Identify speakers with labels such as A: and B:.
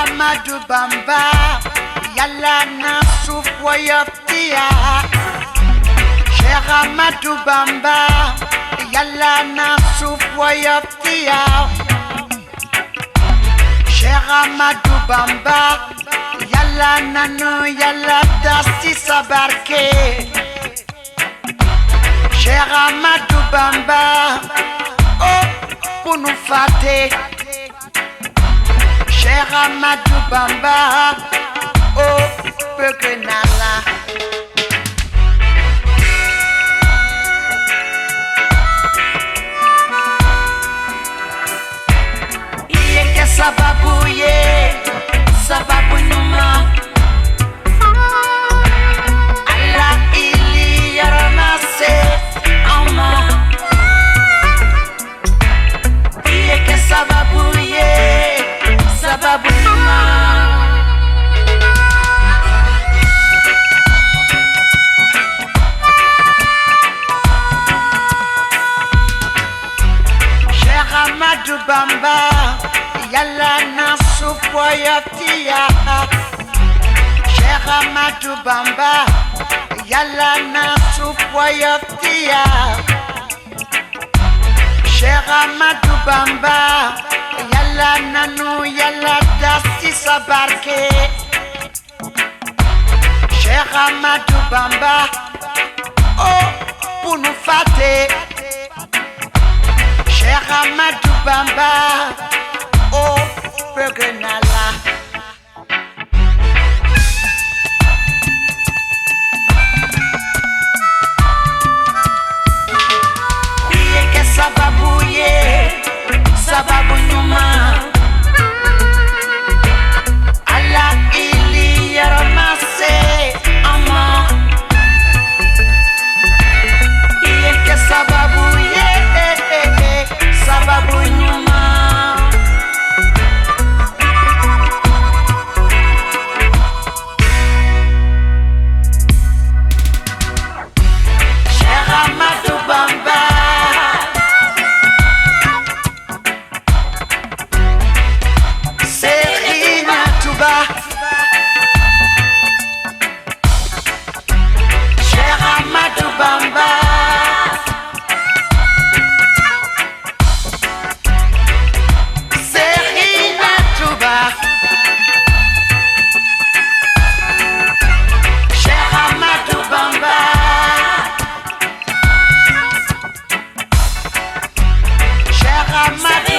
A: Ahmadu Bamba. Yalla na sufwa yaftia Sheikh Ahmadu Bamba. Yalla na sufwa yaftia Sheikh Ahmadu Bamba. Yalla nano yalla dasti sabarke Sheikh Ahmadu Bamba. Oh, pour nous fater Cheikh Ahmadou Bamba oh bëgg naa la yeke sababu ye sababu ɲuman ala Ahmadou Bamba yàlla na suuf woyofti ya Cheikh Ahmadou Bamba yàlla na ya Ahmadou Bamba yàlla na nu yàlla tas ci sa barke. Ahmadou Bamba oh bu nu fàtte matubamba opekenala oh, iye ke sababu ye sababu nyuma. I'm